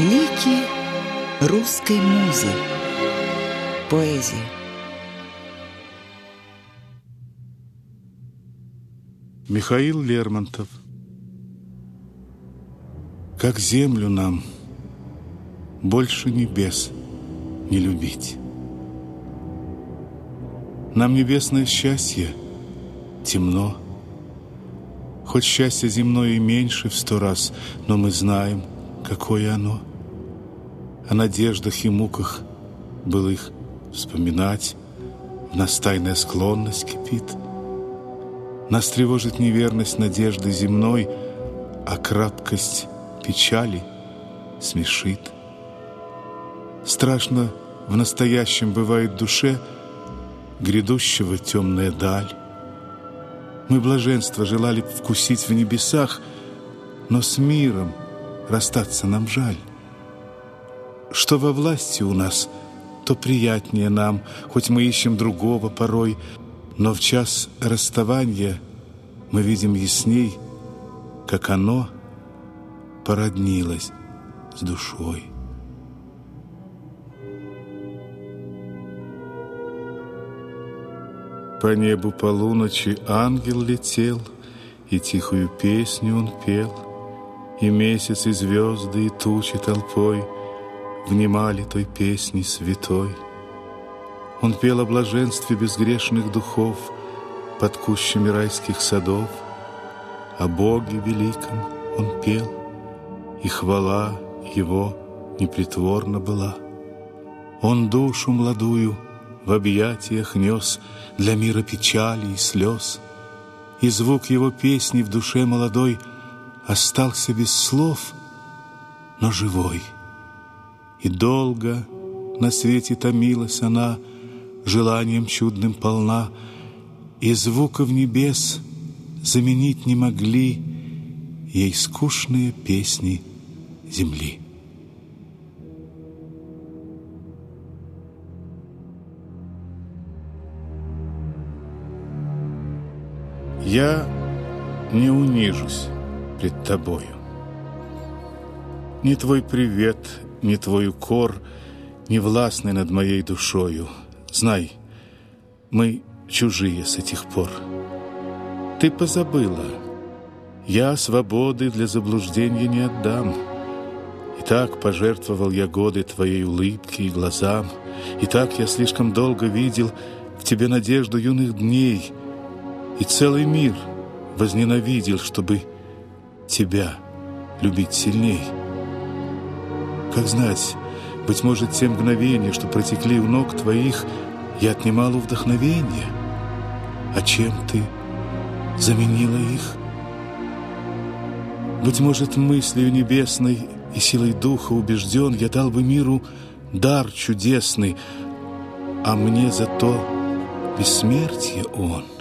Лики русской музы. Поэзия. Михаил Лермонтов Как землю нам больше небес не любить. Нам небесное счастье темно. Хоть счастье земное и меньше в сто раз, но мы знаем, какое оно. О надеждах и муках было их вспоминать, в нас тайная склонность кипит. Нас тревожит неверность надежды земной, а краткость печали смешит. Страшно в настоящем бывает душе грядущего темная даль. Мы блаженство желали вкусить в небесах, но с миром расстаться нам жаль. Что во власти у нас, то приятнее нам, хоть мы ищем другого порой, но в час расставания мы видим ясней, как оно породнилось с душой. По небу полуночи ангел летел, И тихую песню он пел, И месяц, и звезды, и тучи толпой Внимали той песни святой. Он пел о блаженстве безгрешных духов Под кущами райских садов, О Боге великом он пел, И хвала его непритворна была. Он душу молодую — в объятиях нес для мира печали и слез. И звук его песни в душе молодой остался без слов, но живой. И долго на свете томилась она, желанием чудным полна, и звуков небес заменить не могли ей скучные песни земли. Я не унижусь пред тобою. Ни твой привет, ни твой укор не властны над моей душою. Знай, мы чужие с этих пор. Ты позабыла, я свободы для заблуждения не отдам. И так пожертвовал я годы твоей улыбки и глазам, И так я слишком долго видел в тебе надежду юных дней — и целый мир возненавидел, чтобы тебя любить сильней. Как знать, быть может, те мгновения, что протекли у ног твоих, я отнимала вдохновение. А чем ты заменила их? Быть может, мыслью небесной и силой духа убежден, я дал бы миру дар чудесный, а мне зато бессмертие он —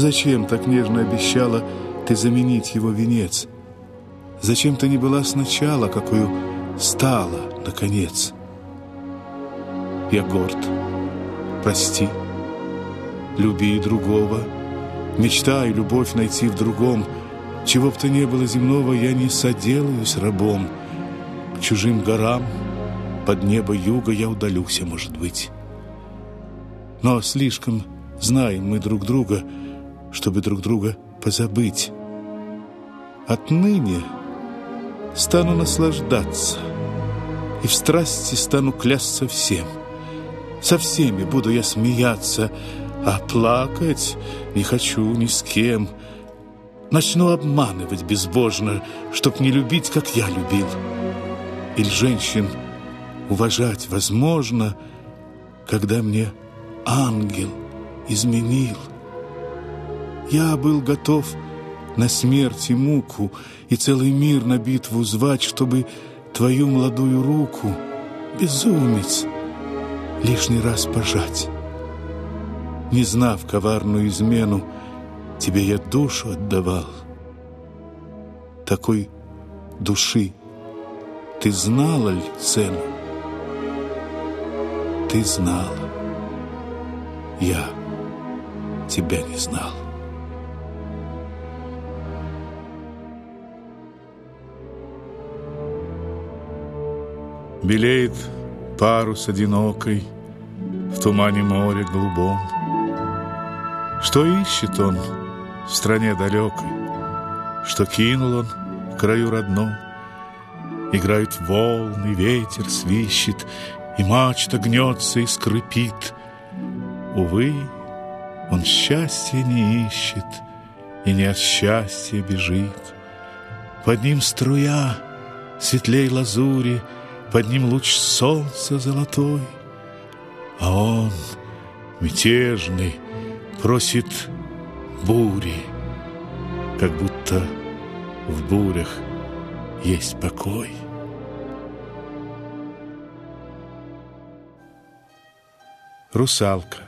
Зачем так нежно обещала ты заменить его венец? Зачем ты не была сначала, какую стала, наконец? Я горд. Прости. Люби другого. Мечтай любовь найти в другом. Чего б то ни было земного, я не соделаюсь рабом. К чужим горам, под небо юга я удалюсь, может быть. Но слишком знаем мы друг друга — чтобы друг друга позабыть. Отныне стану наслаждаться и в страсти стану клясться всем. Со всеми буду я смеяться, а плакать не хочу ни с кем. Начну обманывать безбожно, чтоб не любить, как я любил. Или женщин уважать возможно, когда мне ангел изменил. Я был готов на смерть и муку И целый мир на битву звать, Чтобы твою молодую руку, Безумец, лишний раз пожать. Не знав коварную измену, Тебе я душу отдавал. Такой души ты знала ли цену? Ты знала. Я тебя не знал. Белеет парус одинокой В тумане моря голубом. Что ищет он в стране далекой, Что кинул он в краю родном? Играют волны, ветер свищет, И мачта гнется и скрипит. Увы, он счастья не ищет И не от счастья бежит. Под ним струя светлей лазури, Под ним луч солнца золотой, А он, мятежный, просит бури, Как будто в бурях есть покой. Русалка.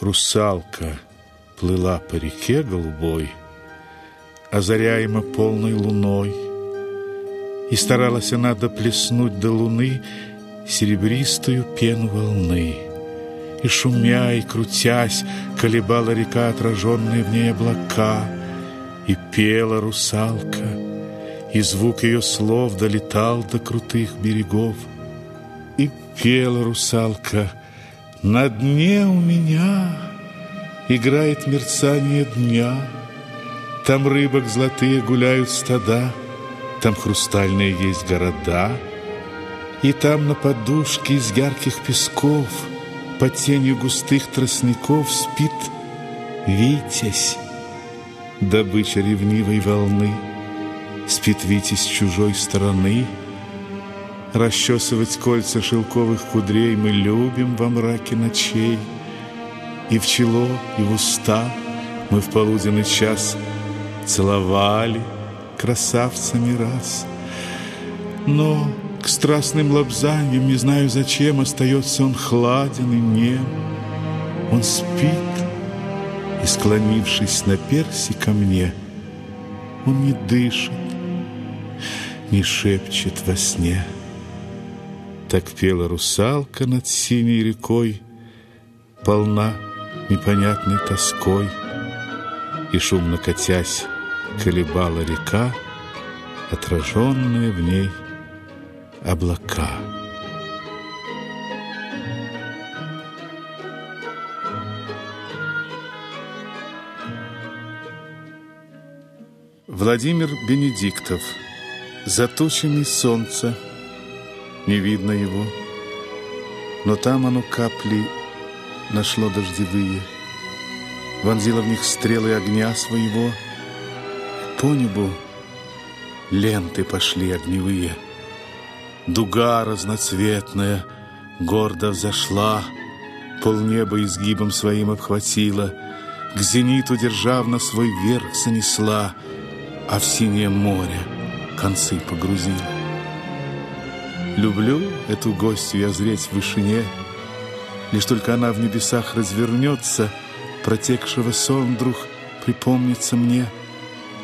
Русалка плыла по реке голубой, Озаряема полной луной, И старалась она доплеснуть до луны Серебристую пену волны. И шумя, и крутясь, колебала река Отраженные в ней облака, И пела русалка, и звук ее слов Долетал до крутых берегов. И пела русалка, на дне у меня Играет мерцание дня, Там рыбок золотые гуляют стада, Там хрустальные есть города, И там на подушке из ярких песков Под тенью густых тростников Спит Витязь, добыча ревнивой волны, Спит Витязь с чужой стороны — Расчесывать кольца шелковых кудрей Мы любим во мраке ночей. И в чело, и в уста Мы в полуденный час Целовали красавцами раз. Но к страстным лобзаниям, Не знаю зачем, Остается он хладен и нем. Он спит, и, склонившись на перси ко мне, Он не дышит, не шепчет во сне. Так пела русалка над синей рекой, Полна непонятной тоской, И шумно катясь колебала река, Отраженные в ней облака. Владимир Бенедиктов. «За тучами солнца» не видно его, но там оно капли нашло дождевые, вонзило в них стрелы огня своего, по небу ленты пошли огневые, дуга разноцветная гордо взошла, полнеба изгибом своим обхватила, к зениту державно свой верх занесла, а в синее море концы погрузила. Люблю эту гостью я зреть в вышине, Лишь только она в небесах развернется, Протекшего сон вдруг припомнится мне,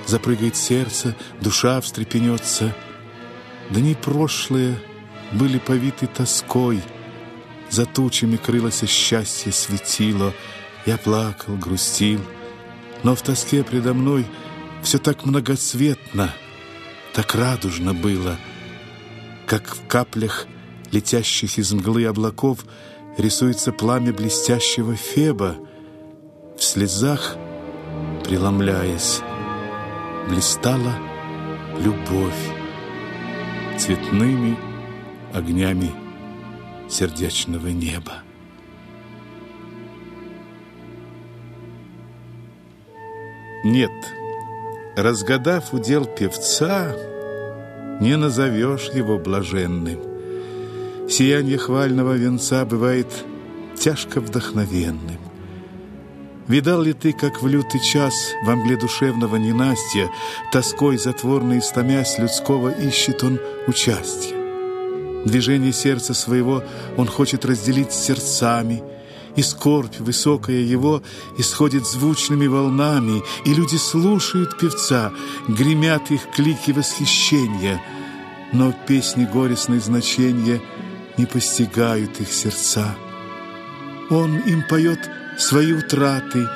Запрыгает сердце, душа встрепенется. Дни прошлые были повиты тоской, За тучами крылось счастье светило, Я плакал, грустил, но в тоске предо мной Все так многоцветно, так радужно было — как в каплях, летящих из мглы облаков, рисуется пламя блестящего Феба, в слезах, преломляясь, блистала любовь цветными огнями сердечного неба. Нет, разгадав удел певца, не назовешь его блаженным. Сияние хвального венца бывает тяжко вдохновенным. Видал ли ты, как в лютый час во мгле душевного ненастья, тоской затворно истомясь людского, ищет он участие? Движение сердца своего он хочет разделить с сердцами, и скорбь высокая его исходит звучными волнами, и люди слушают певца, гремят их клики восхищения, но песни горестные значения не постигают их сердца. Он им поет свои утраты,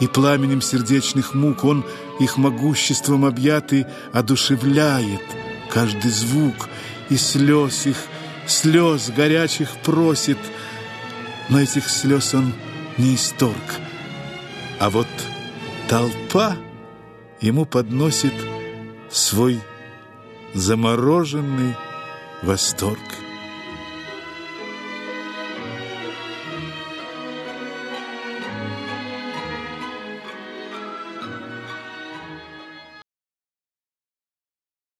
и пламенем сердечных мук он их могуществом объятый одушевляет каждый звук и слез их, слез горячих просит, но этих слез он не исторг. А вот толпа ему подносит свой замороженный восторг.